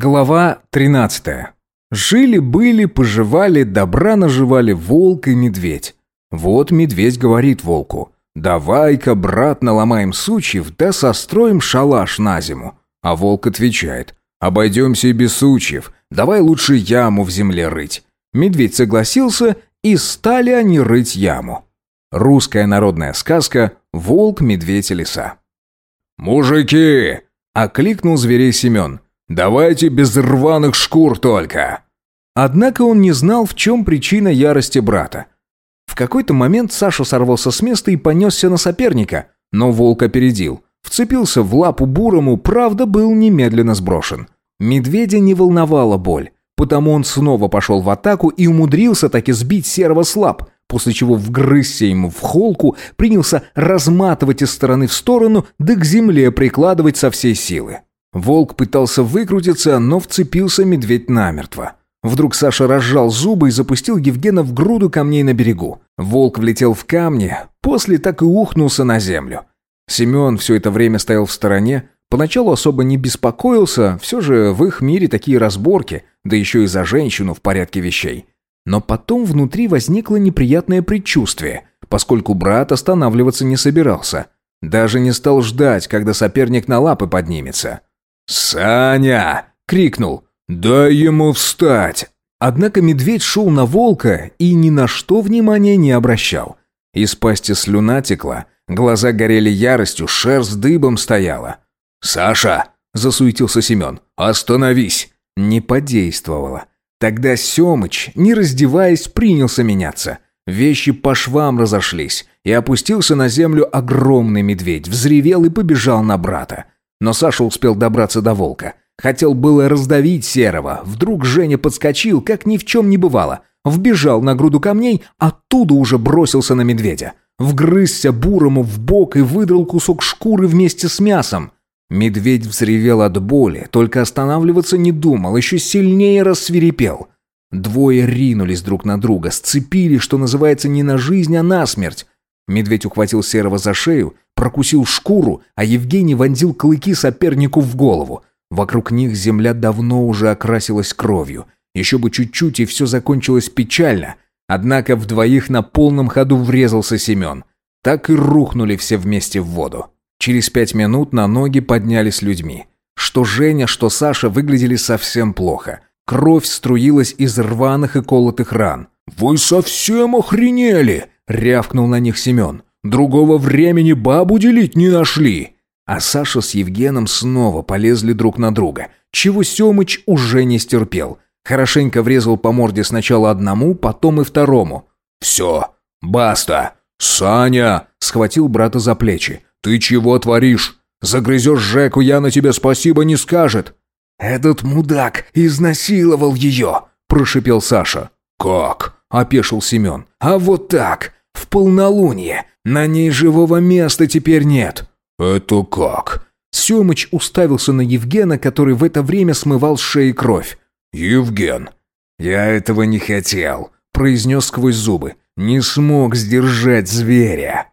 Глава 13. Жили-были, поживали, добра наживали волк и медведь. Вот медведь говорит волку, «Давай-ка, брат, наломаем сучьев, да состроим шалаш на зиму». А волк отвечает, «Обойдемся и без сучьев, давай лучше яму в земле рыть». Медведь согласился, и стали они рыть яму. Русская народная сказка «Волк, медведь и лиса». «Мужики!» – окликнул зверей Семен – Давайте без рваных шкур только!» Однако он не знал, в чем причина ярости брата. В какой-то момент Саша сорвался с места и понесся на соперника, но волк опередил. Вцепился в лапу бурому, правда, был немедленно сброшен. Медведя не волновала боль, потому он снова пошел в атаку и умудрился таки сбить серого слаб, после чего вгрызся ему в холку, принялся разматывать из стороны в сторону, да к земле прикладывать со всей силы. Волк пытался выкрутиться, но вцепился медведь намертво. Вдруг Саша разжал зубы и запустил Евгена в груду камней на берегу. Волк влетел в камни, после так и ухнулся на землю. Семен все это время стоял в стороне, поначалу особо не беспокоился, все же в их мире такие разборки, да еще и за женщину в порядке вещей. Но потом внутри возникло неприятное предчувствие, поскольку брат останавливаться не собирался. Даже не стал ждать, когда соперник на лапы поднимется. «Саня!» — крикнул. «Дай ему встать!» Однако медведь шел на волка и ни на что внимания не обращал. Из пасти слюна текла, глаза горели яростью, шерсть дыбом стояла. «Саша!» — засуетился Семен. «Остановись!» Не подействовало. Тогда Семыч, не раздеваясь, принялся меняться. Вещи по швам разошлись, и опустился на землю огромный медведь, взревел и побежал на брата. Но Саша успел добраться до волка. Хотел было раздавить Серого. Вдруг Женя подскочил, как ни в чем не бывало. Вбежал на груду камней, оттуда уже бросился на медведя. Вгрызся бурому в бок и выдрал кусок шкуры вместе с мясом. Медведь взревел от боли, только останавливаться не думал, еще сильнее рассверепел. Двое ринулись друг на друга, сцепили, что называется, не на жизнь, а на смерть. Медведь ухватил Серого за шею, прокусил шкуру, а Евгений вонзил клыки сопернику в голову. Вокруг них земля давно уже окрасилась кровью. Еще бы чуть-чуть, и все закончилось печально. Однако в двоих на полном ходу врезался Семен. Так и рухнули все вместе в воду. Через пять минут на ноги поднялись людьми. Что Женя, что Саша выглядели совсем плохо. Кровь струилась из рваных и колотых ран. «Вы совсем охренели!» Рявкнул на них Семен. «Другого времени бабу делить не нашли!» А Саша с Евгеном снова полезли друг на друга, чего Семыч уже не стерпел. Хорошенько врезал по морде сначала одному, потом и второму. «Все, баста! Саня!» — схватил брата за плечи. «Ты чего творишь? Загрызешь Жеку, я на тебя спасибо не скажет!» «Этот мудак изнасиловал ее!» – прошипел Саша. «Как?» – опешил Семен. «А вот так! В полнолуние. На ней живого места теперь нет». «Это как?» Семыч уставился на Евгена, который в это время смывал с шеи кровь. «Евген». «Я этого не хотел», — произнес сквозь зубы. «Не смог сдержать зверя».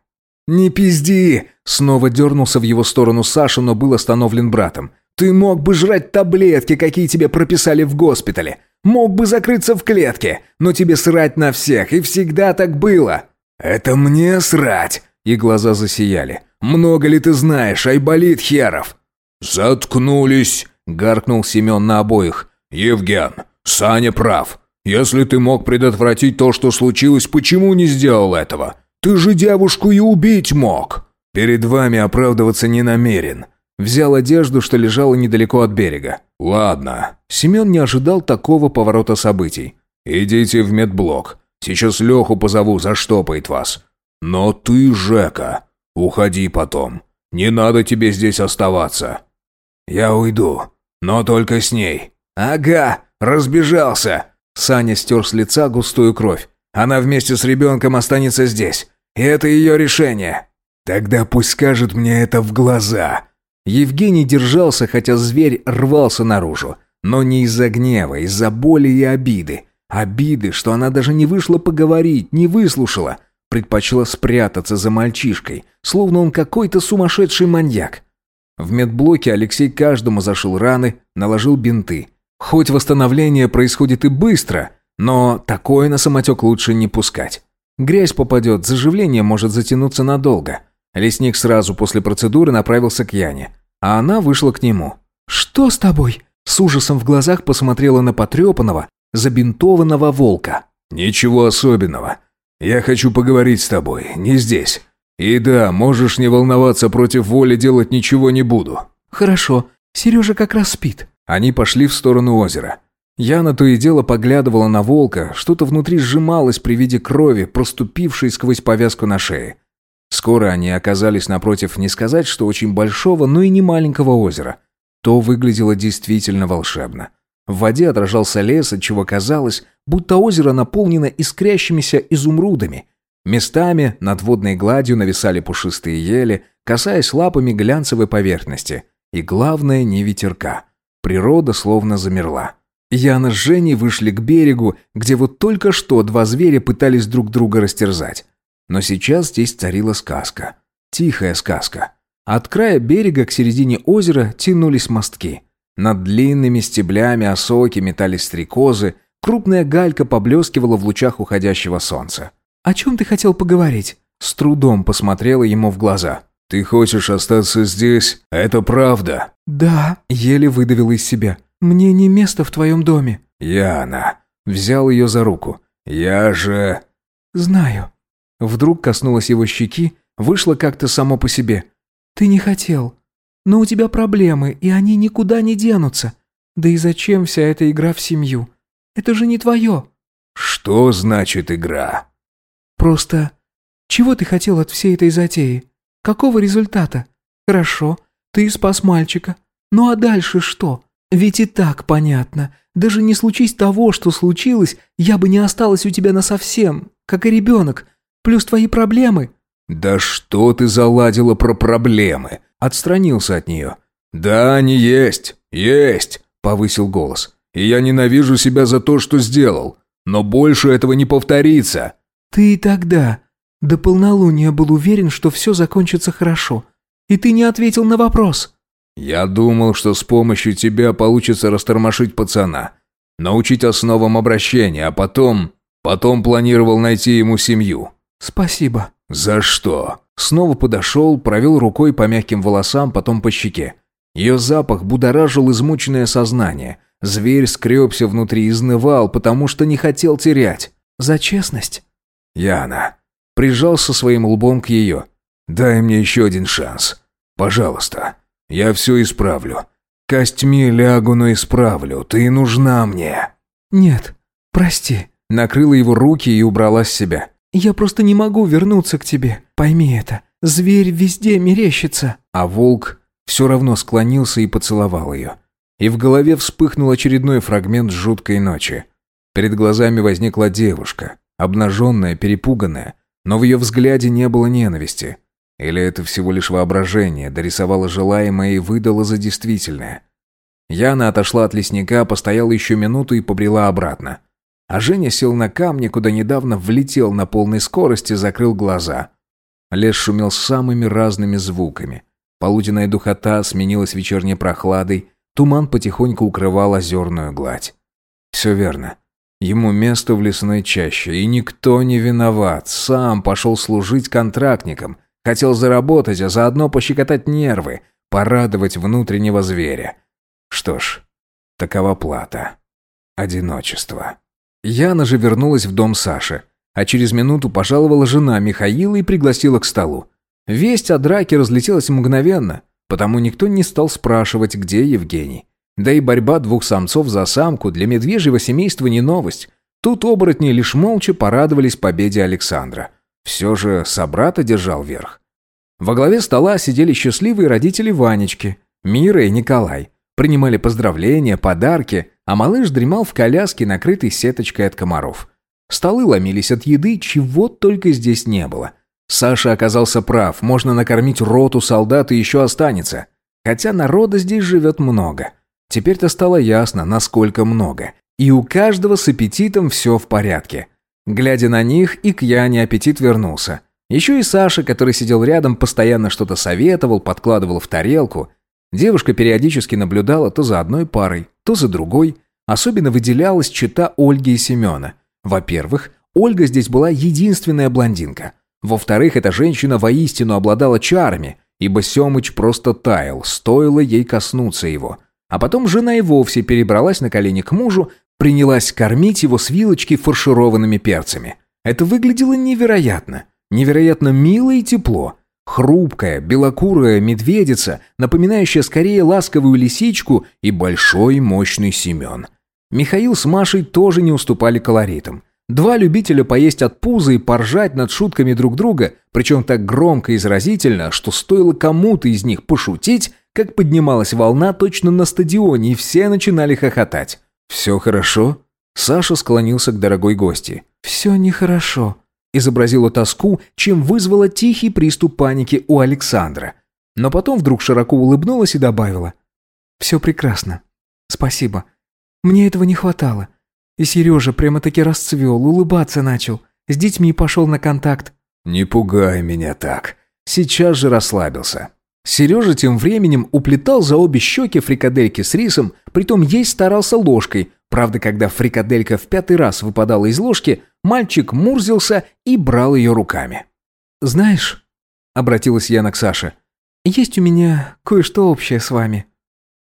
«Не пизди!» — снова дернулся в его сторону Саша, но был остановлен братом. «Ты мог бы жрать таблетки, какие тебе прописали в госпитале. Мог бы закрыться в клетке, но тебе срать на всех, и всегда так было». «Это мне срать!» И глаза засияли. «Много ли ты знаешь, Айболит Херов?» «Заткнулись!» — гаркнул Семен на обоих. «Евген, Саня прав. Если ты мог предотвратить то, что случилось, почему не сделал этого? Ты же девушку и убить мог!» «Перед вами оправдываться не намерен». Взял одежду, что лежала недалеко от берега. «Ладно». Семен не ожидал такого поворота событий. «Идите в медблок. Сейчас Леху позову, заштопает вас. Но ты, Жека, уходи потом. Не надо тебе здесь оставаться. Я уйду, но только с ней. Ага, разбежался. Саня стер с лица густую кровь. Она вместе с ребенком останется здесь. И это ее решение. Тогда пусть скажет мне это в глаза. Евгений держался, хотя зверь рвался наружу. Но не из-за гнева, из-за боли и обиды. Обиды, что она даже не вышла поговорить, не выслушала. Предпочла спрятаться за мальчишкой, словно он какой-то сумасшедший маньяк. В медблоке Алексей каждому зашил раны, наложил бинты. Хоть восстановление происходит и быстро, но такое на самотек лучше не пускать. Грязь попадет, заживление может затянуться надолго. Лесник сразу после процедуры направился к Яне, а она вышла к нему. «Что с тобой?» С ужасом в глазах посмотрела на потрепанного, забинтованного волка. «Ничего особенного. Я хочу поговорить с тобой, не здесь. И да, можешь не волноваться, против воли делать ничего не буду». «Хорошо. Сережа как раз спит». Они пошли в сторону озера. Яна то и дело поглядывала на волка, что-то внутри сжималось при виде крови, проступившей сквозь повязку на шее. Скоро они оказались напротив не сказать, что очень большого, но и не маленького озера. То выглядело действительно волшебно. В воде отражался лес, отчего казалось, будто озеро наполнено искрящимися изумрудами. Местами над водной гладью нависали пушистые ели, касаясь лапами глянцевой поверхности. И главное, не ветерка. Природа словно замерла. Яна с Женей вышли к берегу, где вот только что два зверя пытались друг друга растерзать. Но сейчас здесь царила сказка. Тихая сказка. От края берега к середине озера тянулись мостки. Над длинными стеблями осоки метались стрекозы, крупная галька поблескивала в лучах уходящего солнца. «О чем ты хотел поговорить?» С трудом посмотрела ему в глаза. «Ты хочешь остаться здесь? Это правда?» «Да», — еле выдавила из себя. Мне не место в твоем доме». «Яна». Взял ее за руку. «Я же...» «Знаю». Вдруг коснулась его щеки, вышло как-то само по себе. «Ты не хотел. Но у тебя проблемы, и они никуда не денутся. Да и зачем вся эта игра в семью? Это же не твое». «Что значит игра?» «Просто... Чего ты хотел от всей этой затеи? Какого результата? Хорошо, ты спас мальчика. Ну а дальше что? Ведь и так понятно. Даже не случись того, что случилось, я бы не осталась у тебя насовсем, как и ребенок. Плюс твои проблемы». «Да что ты заладила про проблемы?» Отстранился от нее. «Да, они есть, есть», — повысил голос. «И я ненавижу себя за то, что сделал. Но больше этого не повторится». «Ты и тогда до полнолуния был уверен, что все закончится хорошо. И ты не ответил на вопрос». «Я думал, что с помощью тебя получится растормошить пацана, научить основам обращения, а потом... Потом планировал найти ему семью». «Спасибо». «За что?» Снова подошел, провел рукой по мягким волосам, потом по щеке. Ее запах будоражил измученное сознание. Зверь скребся внутри, изнывал, потому что не хотел терять. «За честность?» «Яна». Прижался своим лбом к ее. «Дай мне еще один шанс. Пожалуйста». Я все исправлю. Костьми лягу, но исправлю. Ты нужна мне». «Нет, прости». Накрыла его руки и убрала с себя. «Я просто не могу вернуться к тебе. Пойми это. Зверь везде мерещится». А волк все равно склонился и поцеловал ее. И в голове вспыхнул очередной фрагмент жуткой ночи. Перед глазами возникла девушка, обнаженная, перепуганная, но в ее взгляде не было ненависти. Или это всего лишь воображение, дорисовало желаемое и выдало за действительное? Яна отошла от лесника, постояла еще минуту и побрела обратно. А Женя сел на камни, куда недавно влетел на полной скорости, закрыл глаза. Лес шумел самыми разными звуками. Полуденная духота сменилась вечерней прохладой, туман потихоньку укрывал озерную гладь. Все верно. Ему место в лесной чаще, и никто не виноват. Сам пошел служить контрактником, Хотел заработать, а заодно пощекотать нервы, порадовать внутреннего зверя. Что ж, такова плата. Одиночество. Яна же вернулась в дом Саши, а через минуту пожаловала жена Михаила и пригласила к столу. Весть о драке разлетелась мгновенно, потому никто не стал спрашивать, где Евгений. Да и борьба двух самцов за самку для медвежьего семейства не новость. Тут оборотни лишь молча порадовались победе Александра. Все же собрата держал верх. Во главе стола сидели счастливые родители Ванечки, Мира и Николай. Принимали поздравления, подарки, а малыш дремал в коляске, накрытой сеточкой от комаров. Столы ломились от еды, чего только здесь не было. Саша оказался прав, можно накормить роту солдат и еще останется. Хотя народа здесь живет много. Теперь-то стало ясно, насколько много. И у каждого с аппетитом все в порядке. Глядя на них, и к Яне аппетит вернулся. Еще и Саша, который сидел рядом, постоянно что-то советовал, подкладывал в тарелку. Девушка периодически наблюдала то за одной парой, то за другой, Особенно выделялась чита Ольги и Семена. Во-первых, Ольга здесь была единственная блондинка. Во-вторых, эта женщина воистину обладала чарами, ибо Семыч просто таял, стоило ей коснуться его. А потом жена и вовсе перебралась на колени к мужу, принялась кормить его с вилочки фаршированными перцами. Это выглядело невероятно. Невероятно мило и тепло. Хрупкая, белокурая медведица, напоминающая скорее ласковую лисичку и большой мощный Семен. Михаил с Машей тоже не уступали колоритам. Два любителя поесть от пуза и поржать над шутками друг друга, причем так громко и заразительно, что стоило кому-то из них пошутить, как поднималась волна точно на стадионе, и все начинали хохотать. «Все хорошо?» Саша склонился к дорогой гости. «Все нехорошо», изобразила тоску, чем вызвала тихий приступ паники у Александра. Но потом вдруг широко улыбнулась и добавила. «Все прекрасно. Спасибо. Мне этого не хватало. И Сережа прямо-таки расцвел, улыбаться начал. С детьми пошел на контакт». «Не пугай меня так». Сейчас же расслабился. Сережа тем временем уплетал за обе щеки фрикадельки с рисом, притом есть старался ложкой. Правда, когда фрикаделька в пятый раз выпадала из ложки, мальчик мурзился и брал ее руками. «Знаешь», — обратилась Яна к Саше, — «есть у меня кое-что общее с вами».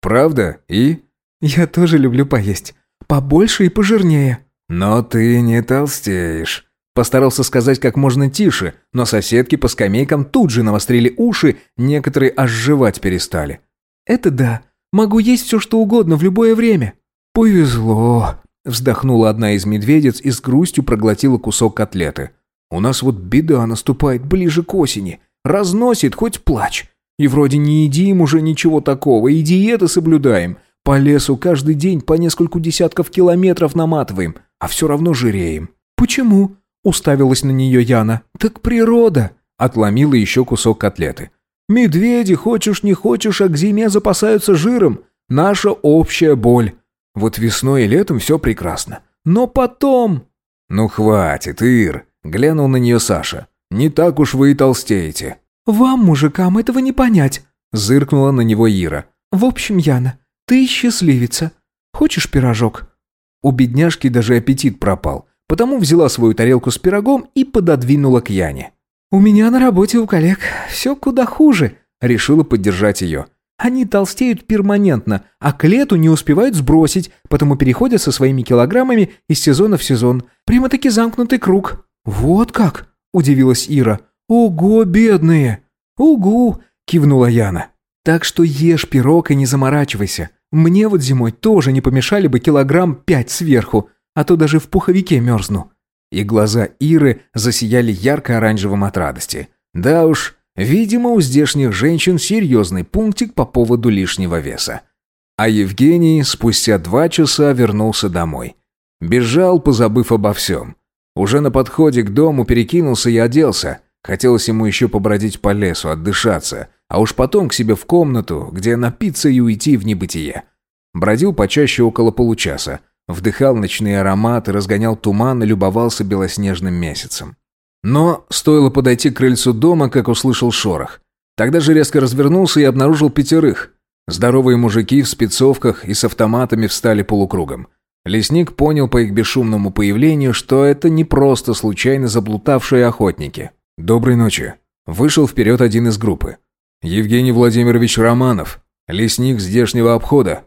«Правда? И?» «Я тоже люблю поесть. Побольше и пожирнее». «Но ты не толстеешь». Постарался сказать как можно тише, но соседки по скамейкам тут же навострили уши, некоторые аж жевать перестали. «Это да. Могу есть все, что угодно в любое время». «Повезло», – вздохнула одна из медведиц и с грустью проглотила кусок котлеты. «У нас вот беда наступает ближе к осени. Разносит, хоть плачь. И вроде не едим уже ничего такого, и диеты соблюдаем. По лесу каждый день по нескольку десятков километров наматываем, а все равно жиреем». «Почему?» Уставилась на нее Яна. «Так природа!» Отломила еще кусок котлеты. «Медведи, хочешь не хочешь, а к зиме запасаются жиром. Наша общая боль. Вот весной и летом все прекрасно. Но потом...» «Ну хватит, Ир!» Глянул на нее Саша. «Не так уж вы и толстеете». «Вам, мужикам, этого не понять», зыркнула на него Ира. «В общем, Яна, ты счастливица. Хочешь пирожок?» У бедняжки даже аппетит пропал потому взяла свою тарелку с пирогом и пододвинула к Яне. «У меня на работе у коллег все куда хуже», — решила поддержать ее. «Они толстеют перманентно, а к лету не успевают сбросить, потому переходят со своими килограммами из сезона в сезон. Прямо-таки замкнутый круг». «Вот как?» — удивилась Ира. «Ого, бедные!» «Угу!» — кивнула Яна. «Так что ешь пирог и не заморачивайся. Мне вот зимой тоже не помешали бы килограмм пять сверху а то даже в пуховике мерзну». И глаза Иры засияли ярко-оранжевым от радости. Да уж, видимо, у здешних женщин серьезный пунктик по поводу лишнего веса. А Евгений спустя два часа вернулся домой. Бежал, позабыв обо всем. Уже на подходе к дому перекинулся и оделся. Хотелось ему еще побродить по лесу, отдышаться, а уж потом к себе в комнату, где напиться и уйти в небытие. Бродил почаще около получаса, Вдыхал ночные ароматы, разгонял туман и любовался белоснежным месяцем. Но стоило подойти к крыльцу дома, как услышал шорох. Тогда же резко развернулся и обнаружил пятерых. Здоровые мужики в спецовках и с автоматами встали полукругом. Лесник понял по их бесшумному появлению, что это не просто случайно заблутавшие охотники. «Доброй ночи». Вышел вперед один из группы. «Евгений Владимирович Романов, лесник здешнего обхода».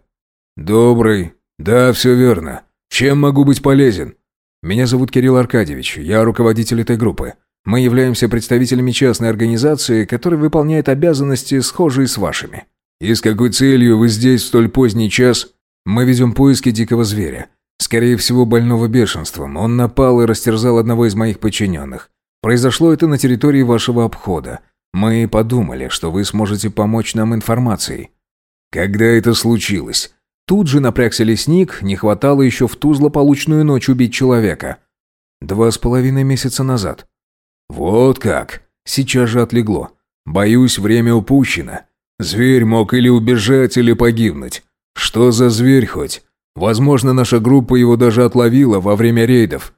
«Добрый. «Да, все верно. Чем могу быть полезен?» «Меня зовут Кирилл Аркадьевич. Я руководитель этой группы. Мы являемся представителями частной организации, которая выполняет обязанности, схожие с вашими». «И с какой целью вы здесь в столь поздний час?» «Мы ведем поиски дикого зверя. Скорее всего, больного бешенством. Он напал и растерзал одного из моих подчиненных. Произошло это на территории вашего обхода. Мы подумали, что вы сможете помочь нам информацией». «Когда это случилось?» Тут же напрягся лесник, не хватало еще в ту злополучную ночь убить человека. Два с половиной месяца назад. Вот как. Сейчас же отлегло. Боюсь, время упущено. Зверь мог или убежать, или погибнуть. Что за зверь хоть? Возможно, наша группа его даже отловила во время рейдов.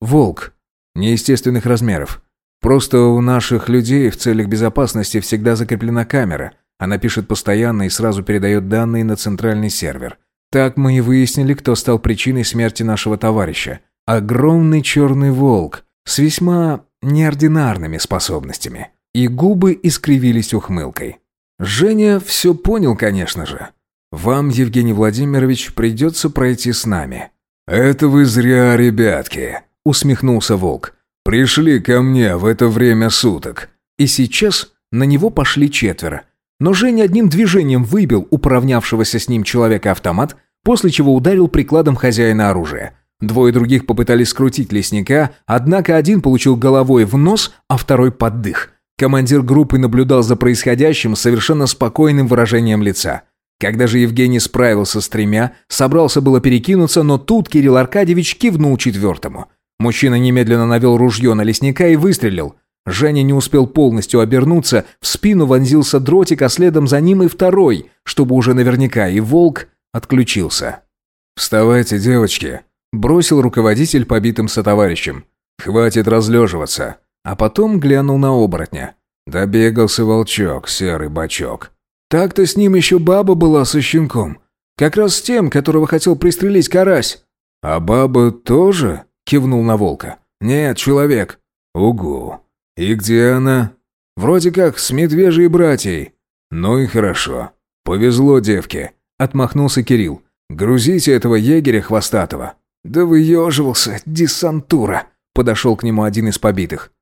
Волк. Неестественных размеров. Просто у наших людей в целях безопасности всегда закреплена камера – она пишет постоянно и сразу передает данные на центральный сервер. Так мы и выяснили, кто стал причиной смерти нашего товарища. Огромный черный волк с весьма неординарными способностями. И губы искривились ухмылкой. Женя все понял, конечно же. Вам, Евгений Владимирович, придется пройти с нами. «Это вы зря, ребятки», — усмехнулся волк. «Пришли ко мне в это время суток». И сейчас на него пошли четверо. Но Женя одним движением выбил у поравнявшегося с ним человека автомат, после чего ударил прикладом хозяина оружия. Двое других попытались скрутить лесника, однако один получил головой в нос, а второй под дых. Командир группы наблюдал за происходящим с совершенно спокойным выражением лица. Когда же Евгений справился с тремя, собрался было перекинуться, но тут Кирилл Аркадьевич кивнул четвертому. Мужчина немедленно навел ружье на лесника и выстрелил. Женя не успел полностью обернуться, в спину вонзился дротик, а следом за ним и второй, чтобы уже наверняка, и волк отключился. «Вставайте, девочки!» – бросил руководитель побитым сотоварищем. «Хватит разлеживаться!» А потом глянул на оборотня. Добегался волчок, серый бачок. Так-то с ним еще баба была со щенком. Как раз с тем, которого хотел пристрелить карась. А баба тоже? Кивнул на волка. Нет, человек. Угу. И где она? Вроде как с медвежьей братьей. Ну и хорошо. Повезло девке. Отмахнулся Кирилл. Грузите этого егеря хвостатого. Да выеживался, десантура. Подошел к нему один из побитых.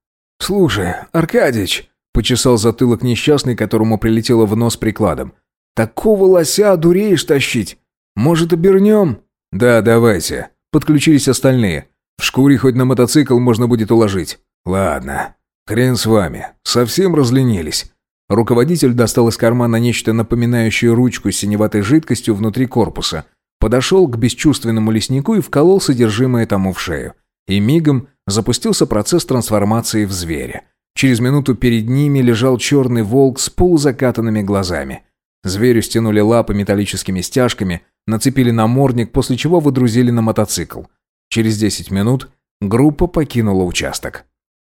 «Слушай, Аркадьич, Почесал затылок несчастный, которому прилетело в нос прикладом. «Такого лося дуреешь тащить! Может, обернем?» «Да, давайте». Подключились остальные. В шкуре хоть на мотоцикл можно будет уложить. «Ладно. Хрен с вами. Совсем разленились». Руководитель достал из кармана нечто напоминающее ручку с синеватой жидкостью внутри корпуса. Подошел к бесчувственному леснику и вколол содержимое тому в шею. И мигом запустился процесс трансформации в зверя. Через минуту перед ними лежал черный волк с полузакатанными глазами. Зверю стянули лапы металлическими стяжками, нацепили намордник, после чего выдрузили на мотоцикл. Через 10 минут группа покинула участок.